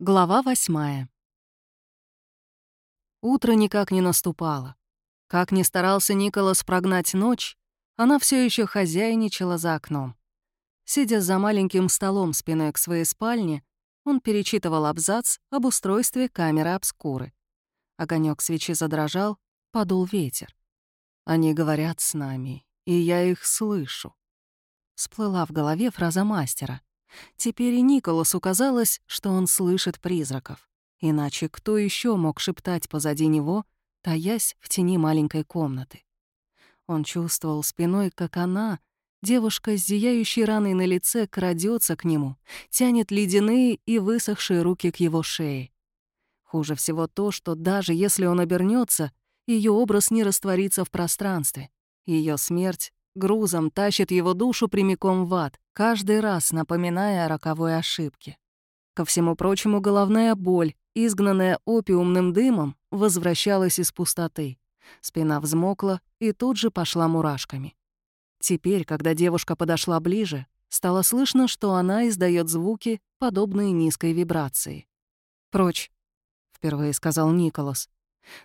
Глава восьмая. Утро никак не наступало. Как ни старался Николас прогнать ночь, она все еще хозяйничала за окном. Сидя за маленьким столом спиной к своей спальне, он перечитывал абзац об устройстве камеры обскуры. Огонек свечи задрожал, подул ветер. «Они говорят с нами, и я их слышу». Всплыла в голове фраза мастера. Теперь и Николасу казалось, что он слышит призраков. Иначе кто еще мог шептать позади него, таясь в тени маленькой комнаты? Он чувствовал спиной, как она, девушка с зияющей раной на лице, крадется к нему, тянет ледяные и высохшие руки к его шее. Хуже всего то, что даже если он обернется, ее образ не растворится в пространстве. Ее смерть грузом тащит его душу прямиком в ад, каждый раз напоминая о роковой ошибке. Ко всему прочему, головная боль, изгнанная опиумным дымом, возвращалась из пустоты. Спина взмокла и тут же пошла мурашками. Теперь, когда девушка подошла ближе, стало слышно, что она издает звуки, подобные низкой вибрации. «Прочь», — впервые сказал Николас.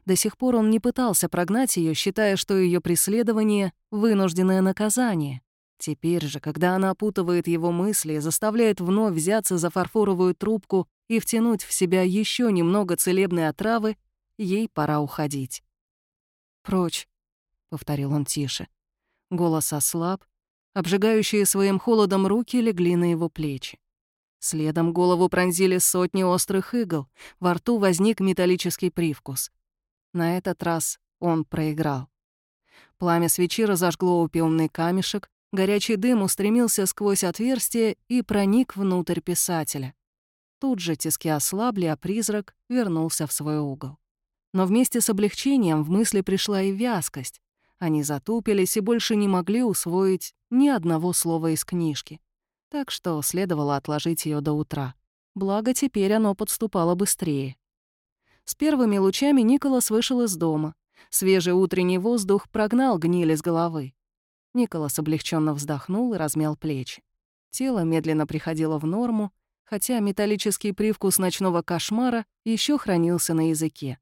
До сих пор он не пытался прогнать ее, считая, что ее преследование — вынужденное наказание. Теперь же, когда она опутывает его мысли, заставляет вновь взяться за фарфоровую трубку и втянуть в себя еще немного целебной отравы, ей пора уходить. «Прочь», — повторил он тише. Голос ослаб, обжигающие своим холодом руки легли на его плечи. Следом голову пронзили сотни острых игл, во рту возник металлический привкус — на этот раз он проиграл. Пламя свечи разожгло упёмный камешек, горячий дым устремился сквозь отверстие и проник внутрь писателя. Тут же тиски ослабли, а призрак вернулся в свой угол. Но вместе с облегчением в мысли пришла и вязкость. Они затупились и больше не могли усвоить ни одного слова из книжки. Так что следовало отложить ее до утра. Благо, теперь оно подступало быстрее. С первыми лучами Николас вышел из дома. Свежий утренний воздух прогнал гнили с головы. Николас облегченно вздохнул и размял плечи. Тело медленно приходило в норму, хотя металлический привкус ночного кошмара еще хранился на языке.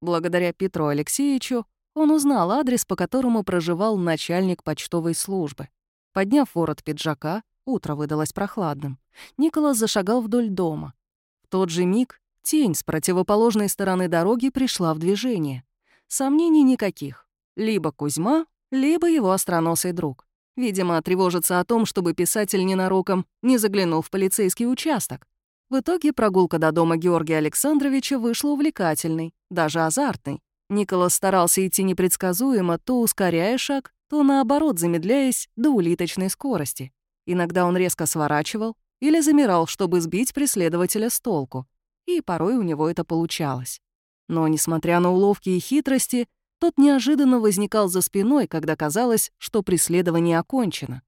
Благодаря Петру Алексеевичу он узнал адрес, по которому проживал начальник почтовой службы. Подняв ворот пиджака, утро выдалось прохладным, Николас зашагал вдоль дома. В тот же миг Тень с противоположной стороны дороги пришла в движение. Сомнений никаких. Либо Кузьма, либо его остроносый друг. Видимо, тревожится о том, чтобы писатель ненароком не заглянул в полицейский участок. В итоге прогулка до дома Георгия Александровича вышла увлекательной, даже азартной. Николас старался идти непредсказуемо, то ускоряя шаг, то наоборот замедляясь до улиточной скорости. Иногда он резко сворачивал или замирал, чтобы сбить преследователя с толку и порой у него это получалось. Но, несмотря на уловки и хитрости, тот неожиданно возникал за спиной, когда казалось, что преследование окончено.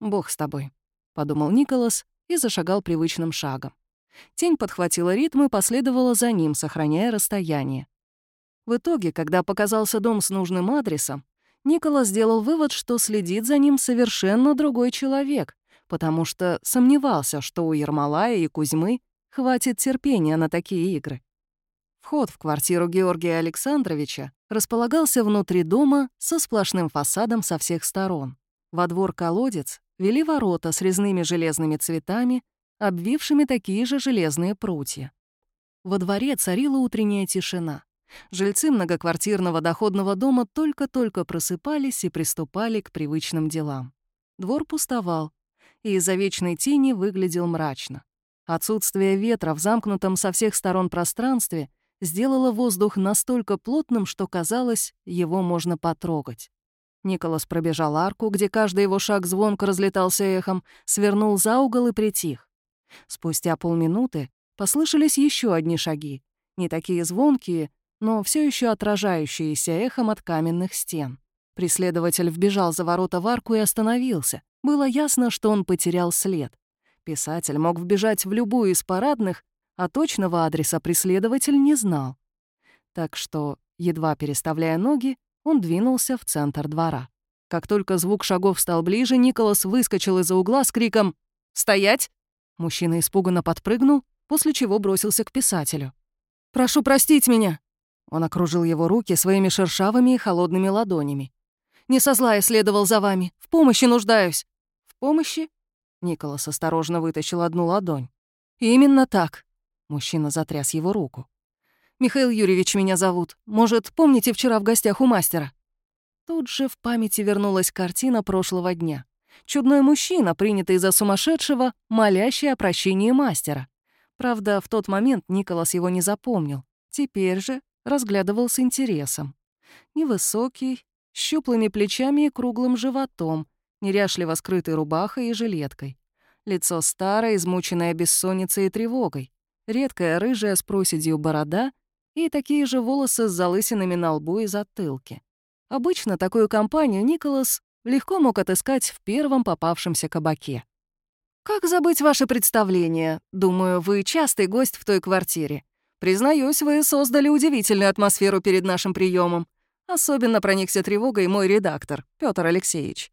«Бог с тобой», — подумал Николас и зашагал привычным шагом. Тень подхватила ритм и последовала за ним, сохраняя расстояние. В итоге, когда показался дом с нужным адресом, Николас сделал вывод, что следит за ним совершенно другой человек, потому что сомневался, что у Ермолая и Кузьмы Хватит терпения на такие игры. Вход в квартиру Георгия Александровича располагался внутри дома со сплошным фасадом со всех сторон. Во двор колодец вели ворота с резными железными цветами, обвившими такие же железные прутья. Во дворе царила утренняя тишина. Жильцы многоквартирного доходного дома только-только просыпались и приступали к привычным делам. Двор пустовал, и из-за вечной тени выглядел мрачно. Отсутствие ветра в замкнутом со всех сторон пространстве сделало воздух настолько плотным, что казалось, его можно потрогать. Николас пробежал арку, где каждый его шаг звонко разлетался эхом, свернул за угол и притих. Спустя полминуты послышались еще одни шаги, не такие звонкие, но все еще отражающиеся эхом от каменных стен. Преследователь вбежал за ворота в арку и остановился. Было ясно, что он потерял след. Писатель мог вбежать в любую из парадных, а точного адреса преследователь не знал. Так что, едва переставляя ноги, он двинулся в центр двора. Как только звук шагов стал ближе, Николас выскочил из-за угла с криком «Стоять!». Мужчина испуганно подпрыгнул, после чего бросился к писателю. «Прошу простить меня!» Он окружил его руки своими шершавыми и холодными ладонями. «Не со зла я следовал за вами. В помощи нуждаюсь». «В помощи?» Николас осторожно вытащил одну ладонь. «Именно так». Мужчина затряс его руку. «Михаил Юрьевич меня зовут. Может, помните вчера в гостях у мастера?» Тут же в памяти вернулась картина прошлого дня. Чудной мужчина, принятый за сумасшедшего, молящий о прощении мастера. Правда, в тот момент Николас его не запомнил. Теперь же разглядывал с интересом. Невысокий, с щуплыми плечами и круглым животом, неряшливо скрытой рубахой и жилеткой. Лицо старое, измученное бессонницей и тревогой. Редкая рыжая с проседью борода и такие же волосы с залысинами на лбу и затылке. Обычно такую компанию Николас легко мог отыскать в первом попавшемся кабаке. «Как забыть ваше представление? Думаю, вы частый гость в той квартире. Признаюсь, вы создали удивительную атмосферу перед нашим приемом. Особенно проникся тревогой мой редактор, Петр Алексеевич».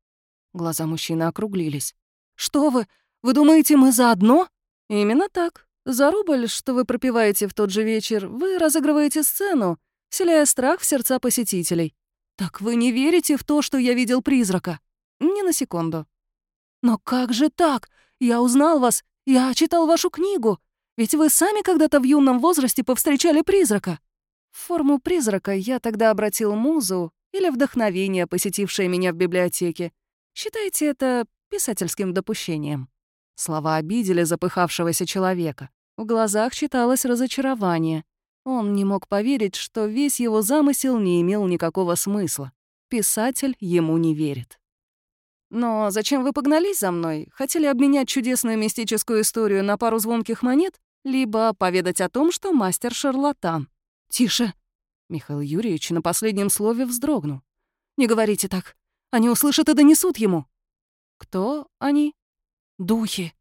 Глаза мужчины округлились. «Что вы? Вы думаете, мы заодно?» «Именно так. За рубль, что вы пропиваете в тот же вечер, вы разыгрываете сцену, вселяя страх в сердца посетителей. Так вы не верите в то, что я видел призрака?» «Ни на секунду». «Но как же так? Я узнал вас, я читал вашу книгу. Ведь вы сами когда-то в юном возрасте повстречали призрака». В форму призрака я тогда обратил музу или вдохновение, посетившее меня в библиотеке. Считайте это писательским допущением. Слова обидели запыхавшегося человека. В глазах читалось разочарование. Он не мог поверить, что весь его замысел не имел никакого смысла. Писатель ему не верит. «Но зачем вы погнались за мной? Хотели обменять чудесную мистическую историю на пару звонких монет? Либо поведать о том, что мастер шарлатан?» «Тише!» Михаил Юрьевич на последнем слове вздрогнул. «Не говорите так. Они услышат и донесут ему». «Кто они?» «Духи».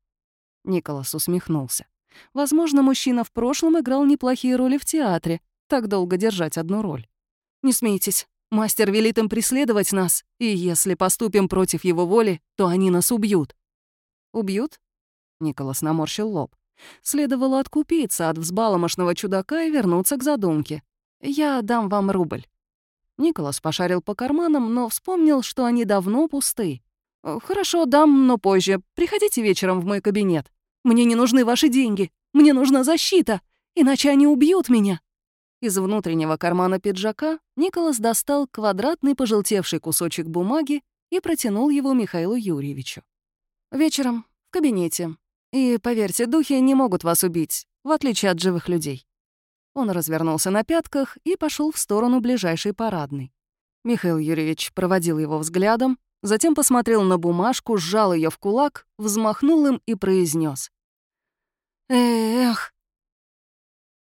Николас усмехнулся. Возможно, мужчина в прошлом играл неплохие роли в театре. Так долго держать одну роль. «Не смейтесь. Мастер велит им преследовать нас, и если поступим против его воли, то они нас убьют». «Убьют?» Николас наморщил лоб. Следовало откупиться от взбаломошного чудака и вернуться к задумке. «Я дам вам рубль». Николас пошарил по карманам, но вспомнил, что они давно пусты. «Хорошо, дам, но позже. Приходите вечером в мой кабинет. Мне не нужны ваши деньги. Мне нужна защита, иначе они убьют меня». Из внутреннего кармана пиджака Николас достал квадратный пожелтевший кусочек бумаги и протянул его Михаилу Юрьевичу. «Вечером, в кабинете. И, поверьте, духи не могут вас убить, в отличие от живых людей». Он развернулся на пятках и пошел в сторону ближайшей парадной. Михаил Юрьевич проводил его взглядом, затем посмотрел на бумажку, сжал ее в кулак, взмахнул им и произнес: «Эх,